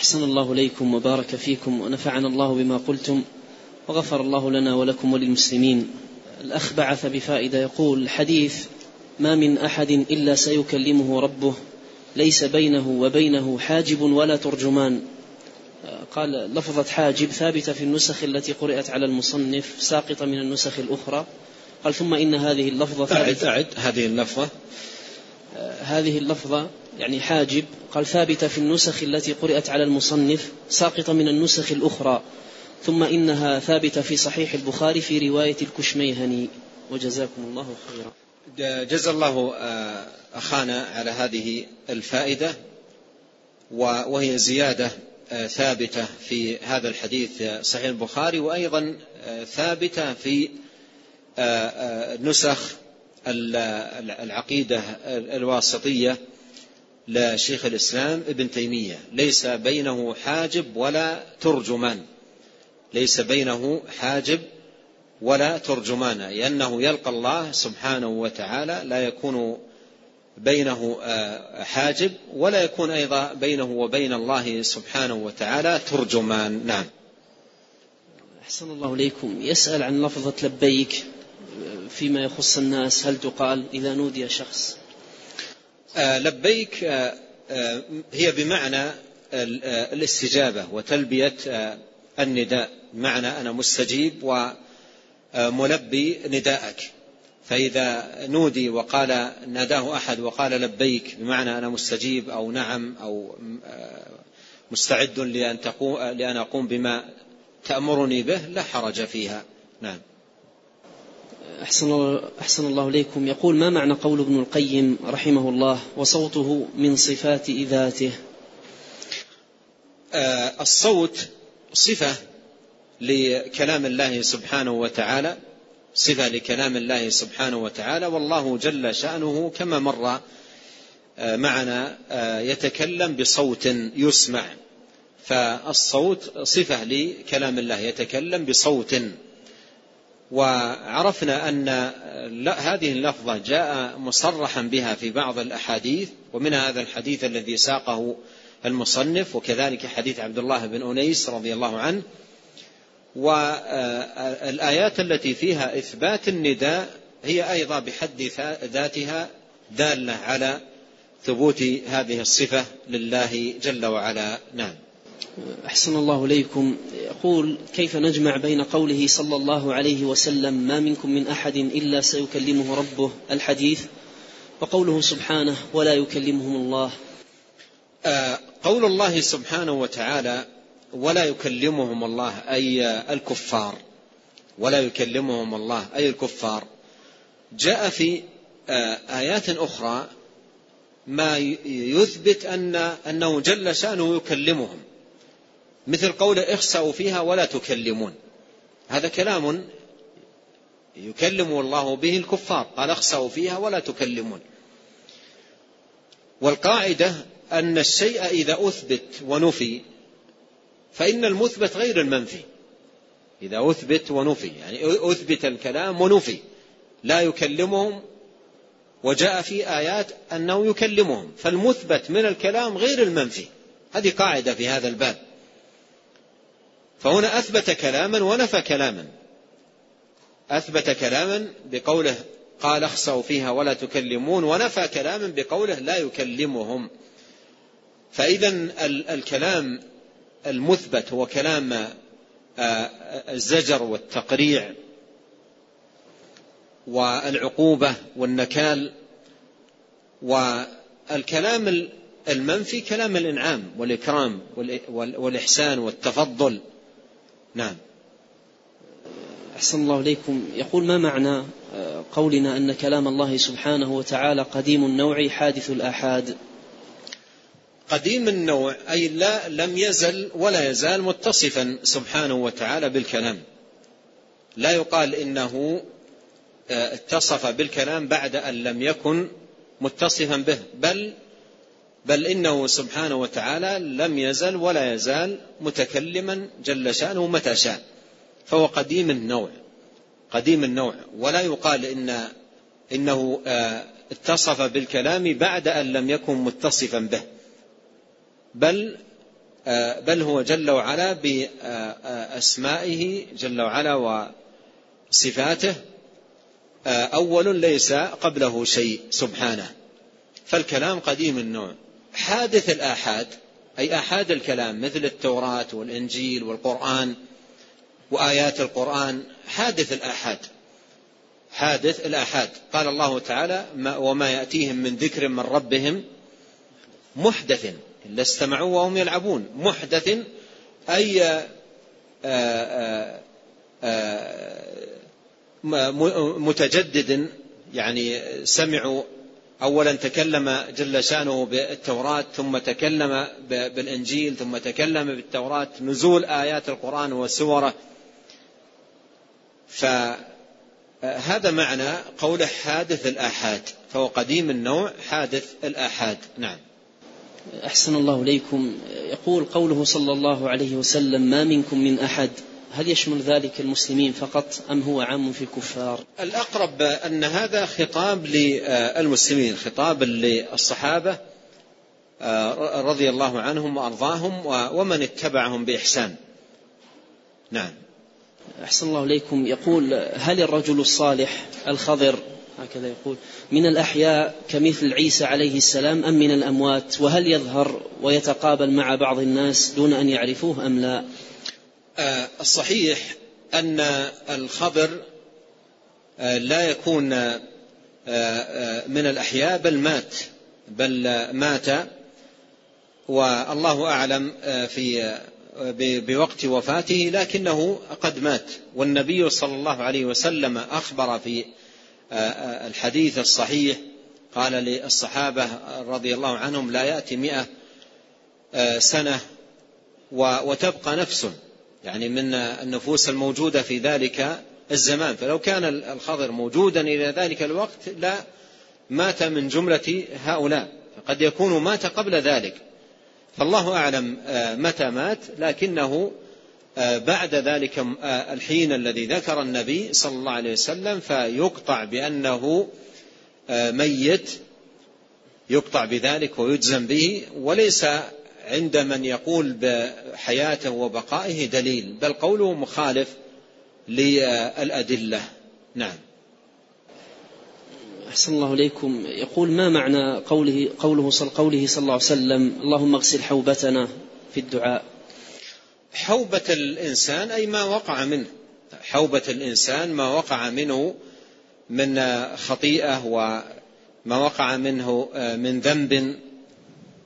أحسن الله إليكم وبارك فيكم ونفعنا الله بما قلتم وغفر الله لنا ولكم وللمسلمين. الأخ بعث بفائدة يقول الحديث ما من أحد إلا سيكلمه ربه ليس بينه وبينه حاجب ولا ترجمان. قال لفظة حاجب ثابتة في النسخ التي قرأت على المصنف ساقطة من النسخ الأخرى. قال ثم إن هذه اللفظة ثابتة. أعد, أعد هذه اللفظة. هذه اللفظة يعني حاجب قال ثابتة في النسخ التي قرأت على المصنف ساقطة من النسخ الأخرى ثم إنها ثابتة في صحيح البخاري في رواية الكشميهني. وجزاكم الله خيرا. جزا الله آه، أخانا على هذه الفائدة وهي زيادة آه، ثابتة في هذا الحديث صحيح البخاري وأيضا آه، ثابتة في نسخ العقيدة الواسطية لشيخ الإسلام ابن تيمية. ليس بينه حاجب ولا ترجمان. ليس بينه حاجب ولا ترجمان. لأنه يلقى الله سبحانه وتعالى لا يكون بينه آه، حاجب ولا يكون أيضا بينه وبين الله سبحانه وتعالى ترجمان. نعم. أحسن الله إليكم. يسأل عن لفظة لبيك. فيما يخص الناس هل تقال إذا نودي شخص؟ آه، لبيك آه، هي بمعنى الاستجابة وتلبية النداء. بمعنى أنا مستجيب وملبي نداءك. فإذا نودي وقال ناداه أحد وقال لبيك بمعنى أنا مستجيب أو نعم أو مستعد لأن, تقوم لأن أقوم بما تأمرني به لا حرج فيها. نعم. أحسن أحسن الله إليكم. يقول ما معنى قول ابن القيم رحمه الله وصوته من صفات ذاته؟ آه الصوت صفة لكلام الله سبحانه وتعالى صفة لكلام الله سبحانه وتعالى والله جل شأنه كما مر آه، معنا آه، يتكلم بصوت يسمع. فالصوت صفة لكلام الله يتكلم بصوت وعرفنا أن هذه اللفظة جاء مصرحا بها في بعض الأحاديث ومن هذا الحديث الذي ساقه المصنف وكذلك حديث عبد الله بن أنيس رضي الله عنه. والآيات التي فيها إثبات النداء هي أيضا بحد ذاتها دالة على ثبوت هذه الصفة لله جل وعلا. نعم. أحسن الله إليكم. يقول كيف نجمع بين قوله صلى الله عليه وسلم ما منكم من أحد إلا سيكلمه ربه الحديث وقوله سبحانه ولا يكلمهم الله آه، قول الله سبحانه وتعالى ولا يكلمهم الله أي الكفار. ولا يكلمهم الله أي الكفار. جاء في آه، آيات أخرى ما يثبت أن أنه جل شأنه يكلمهم. مثل قول اخسأوا فيها ولا تكلمون. هذا كلام يكلم الله به الكفار. قال اخسأوا فيها ولا تكلمون. والقاعدة أن الشيء إذا أثبت ونفي فإن المثبت غير المنفي. إذا أثبت ونفي يعني أثبت الكلام ونفي. لا يكلمهم وجاء في آيات أنه يكلمهم. فالمثبت من الكلام غير المنفي. هذه قاعدة في هذا الباب. فهنا أثبت كلاما ونفى كلاما. أثبت كلاما بقوله قال اخسوا فيها ولا تكلمون ونفى كلاما بقوله لا يكلمهم. فإذا الكلام المثبت هو كلام آه، الزجر والتقريع والعقوبة والنكال. والكلام المنفي كلام الإنعام والإكرام والإحسان والتفضل. نعم. أحسن الله إليكم. يقول ما معنى آه، قولنا أن كلام الله سبحانه وتعالى قديم النوع حادث الآحاد؟ قديم النوع أي لا لم يزل ولا يزال متصفا سبحانه وتعالى بالكلام. لا يقال إنه آه، اتصف بالكلام بعد أن لم يكن متصفا به بل بل إنه سبحانه وتعالى لم يزل ولا يزال متكلما جل شأنه متى شاء فهو قديم النوع قديم النوع. ولا يقال إن إنه آه، اتصف بالكلام بعد أن لم يكن متصفا به بل بل هو جل وعلا بأسمائه جل وعلا وصفاته أول ليس قبله شيء سبحانه. فالكلام قديم النوع. حادث الآحاد أي آحاد الكلام مثل التوراة والإنجيل والقرآن وآيات القرآن حادث الآحاد. حادث الآحاد. قال الله تعالى وما يأتيهم من ذكر من ربهم محدث إلا استمعوا وهم يلعبون. محدث أي آآ آآ آآ متجدد يعني سمعوا أولا تكلم جل شأنه بالتوراة ثم تكلم بالإنجيل ثم تكلم بالتوراة نزول آيات القرآن وسوره. فهذا معنى قوله حادث الآحاد فهو قديم النوع حادث الآحاد. نعم. أحسن الله إليكم. يقول قوله صلى الله عليه وسلم ما منكم من أحد هل يشمل ذلك المسلمين فقط أم هو عام في الكفار؟ الأقرب أن هذا خطاب للمسلمين خطاب للصحابة آه، رضي الله عنهم وأرضاهم ومن اتبعهم بإحسان. نعم. أحسن الله إليكم. يقول هل الرجل الصالح الخضر هكذا يقول من الأحياء كمثل عيسى عليه السلام أم من الأموات؟ وهل يظهر ويتقابل مع بعض الناس دون أن يعرفوه أم لا؟ الصحيح أن الخضر آه، لا يكون آه، من الأحياء بل مات بل مات. والله أعلم في بوقت وفاته لكنه قد مات. والنبي صلى الله عليه وسلم أخبر في الحديث الصحيح قال للصحابة رضي الله عنهم لا يأتي مئة سنة وتبقى نفس. يعني من النفوس الموجودة في ذلك الزمان. فلو كان الخضر موجودا إلى ذلك الوقت لا مات من جملة هؤلاء. قد يكون مات قبل ذلك. فالله أعلم آه، متى مات لكنه آه، بعد ذلك آه، الحين الذي ذكر النبي صلى الله عليه وسلم فيقطع بأنه ميت يقطع بذلك ويجزم به وليس عند من يقول بحياته وبقائه دليل بل قوله مخالف للأدلة. نعم. أحسن الله إليكم. يقول ما معنى قوله قوله صلى قوله صلى الله عليه وسلم؟ اللهم اغسل حوبتنا في الدعاء. حوبة الإنسان أي ما وقع منه. حوبة الإنسان ما وقع منه من خطيئة وما وقع منه من ذنب.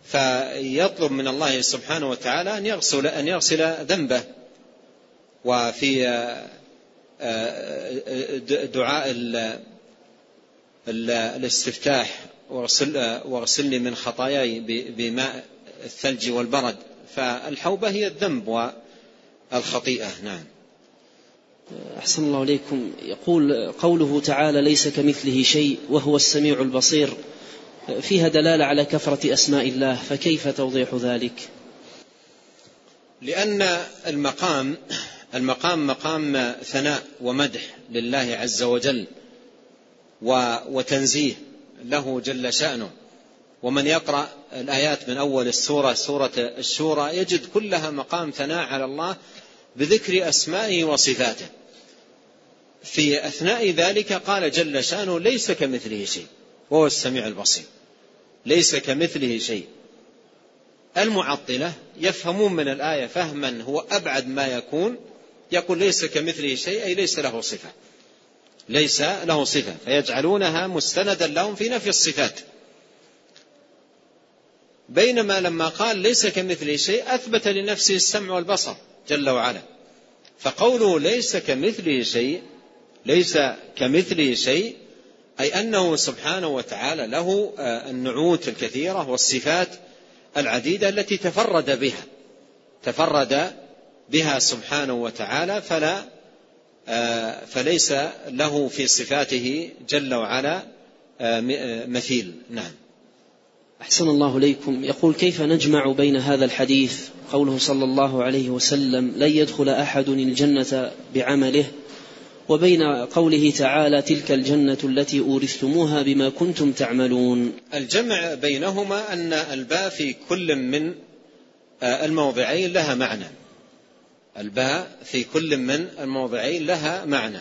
فيطلب من الله سبحانه وتعالى أن يغسل أن يغسل ذنبه. وفي آه، آه، دعاء الاستفتاح واغسلني من خطاياي بماء الثلج والبرد. فالحوبة هي الذنب والخطيئة. نعم. أحسن الله إليكم يقول قوله تعالى ليس كمثله شيء وهو السميع البصير. فيها دلالة على كثرة أسماء الله فكيف توضيح ذلك؟ لأن المقام المقام مقام ثناء ومدح لله عز وجل وتنزيه له جل شأنه. ومن يقرأ الآيات من أول السورة سورة الشورى يجد كلها مقام ثناء على الله بذكر أسمائه وصفاته. في أثناء ذلك قال جل شأنه ليس كمثله شيء. وهو السميع البصير. ليس كمثله شيء. المعطلة يفهمون من الآية فهما هو أبعد ما يكون. يقول ليس كمثله شيء أي ليس له صفة. ليس له صفة. فيجعلونها مستندا لهم في نفي الصفات. بينما لما قال ليس كمثله شيء أثبت لنفسه السمع والبصر جل وعلا. فقوله ليس كمثله شيء ليس كمثله شيء أي أنه سبحانه وتعالى له آه، النعوت الكثيرة والصفات العديدة التي تفرد بها تفرد بها سبحانه وتعالى فلا آه، فليس له في صفاته جل وعلا آه، مثيل. نعم. أحسن الله إليكم. يقول كيف نجمع بين هذا الحديث؟ قوله صلى الله عليه وسلم لن يدخل أحد الجنة بعمله. وبين قوله تعالى تلك الجنة التي أورثتموها بما كنتم تعملون. الجمع بينهما أن الباء في كل من الموضعين لها معنى. الباء في كل من الموضعين لها معنى.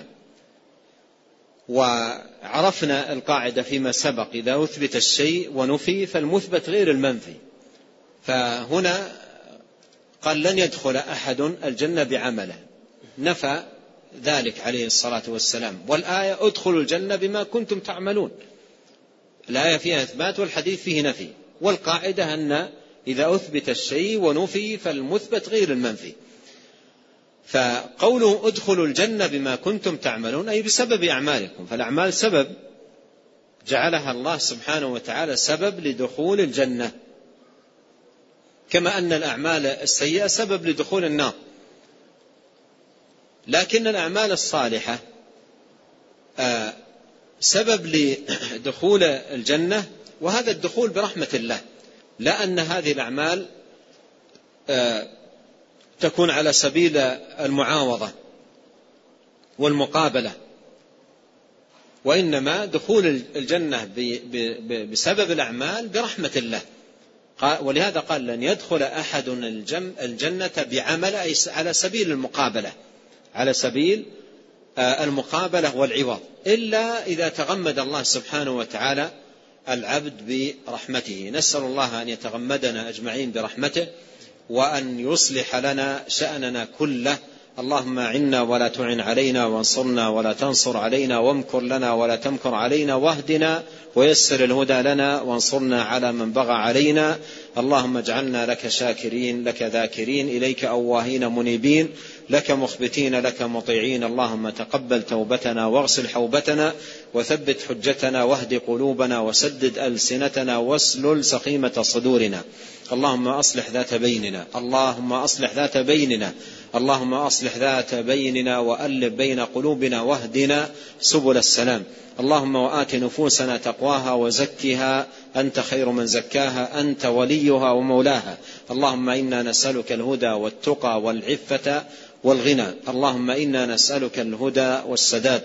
وعرفنا القاعدة فيما سبق إذا أثبت الشيء ونفي فالمثبت غير المنفي. فهنا قال لن يدخل أحد الجنة بعمله. نفى ذلك عليه الصلاة والسلام. والآية ادخلوا الجنة بما كنتم تعملون. الآية فيها إثبات والحديث فيه نفي. والقاعدة أن إذا أثبت الشيء ونفي فالمثبت غير المنفي. فقوله ادخلوا الجنة بما كنتم تعملون أي بسبب أعمالكم. فالأعمال سبب جعلها الله سبحانه وتعالى سبب لدخول الجنة. كما أن الأعمال السيئة سبب لدخول النار. لكن الأعمال الصالحة آه، سبب لدخول الجنة وهذا الدخول برحمة الله لا أن هذه الأعمال آه، تكون على سبيل المعاوضة والمقابلة وإنما دخول الجنة بسبب الأعمال برحمة الله. ولهذا قال لن يدخل أحد الجنة بعمل أي على سبيل المقابلة. على سبيل آه، المقابلة والعوض إلا إذا تغمد الله سبحانه وتعالى العبد برحمته. نسأل الله أن يتغمدنا أجمعين برحمته وأن يصلح لنا شأننا كله اللهم عنا ولا تعن علينا وانصرنا ولا تنصر علينا وامكر لنا ولا تمكر علينا واهدنا ويسر الهدى لنا وانصرنا على من بغى علينا. اللهم اجعلنا لك شاكرين لك ذاكرين إليك أواهين منيبين لك مخبتين لك مطيعين. اللهم تقبل توبتنا واغسل حوبتنا وثبت حجتنا واهد قلوبنا وسدد ألسنتنا واسلل سخيمة صدورنا. اللهم أصلح ذات بيننا اللهم أصلح ذات بيننا. اللهم أصلح ذات بيننا وألف بين قلوبنا واهدنا سبل السلام. اللهم وآت نفوسنا تقواها وزكها. أنت خير من زكاها أنت وليها ومولاها. اللهم إنا نسألك الهدى والتقى والعفة والغنى. اللهم إنا نسألك الهدى والسداد.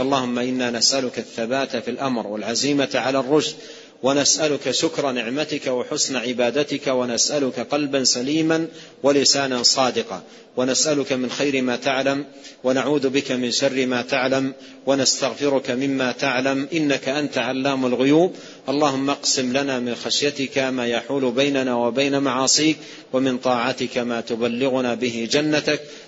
اللهم إنا نسألك الثبات في الأمر والعزيمة على الرشد. ونسألك شكر نعمتك وحسن عبادتك ونسألك قلبا سليما ولسانا صادقا. ونسألك من خير ما تعلم ونعوذ بك من شر ما تعلم ونستغفرك مما تعلم إنك أنت علام الغيوب. اللهم اقسم لنا من خشيتك ما يحول بيننا وبين معاصيك ومن طاعتك ما تبلغنا به جنتك.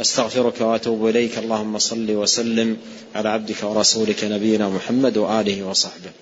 أستغفرك وأتوب إليك. اللهم صل وسلم على عبدك ورسولك نبينا محمد وآله وصحبه.